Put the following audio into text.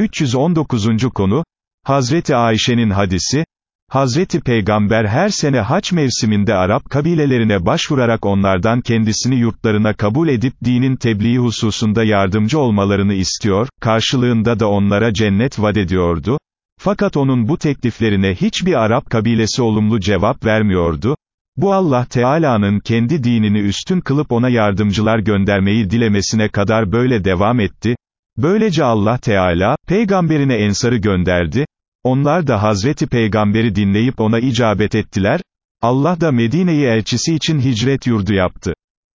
319. konu, Hazreti Ayşe'nin hadisi, Hazreti Peygamber her sene haç mevsiminde Arap kabilelerine başvurarak onlardan kendisini yurtlarına kabul edip dinin tebliği hususunda yardımcı olmalarını istiyor, karşılığında da onlara cennet vaat ediyordu. Fakat onun bu tekliflerine hiçbir Arap kabilesi olumlu cevap vermiyordu. Bu Allah Teala'nın kendi dinini üstün kılıp ona yardımcılar göndermeyi dilemesine kadar böyle devam etti. Böylece Allah Teala, peygamberine ensarı gönderdi, onlar da Hazreti Peygamberi dinleyip ona icabet ettiler, Allah da Medine'yi elçisi için hicret yurdu yaptı.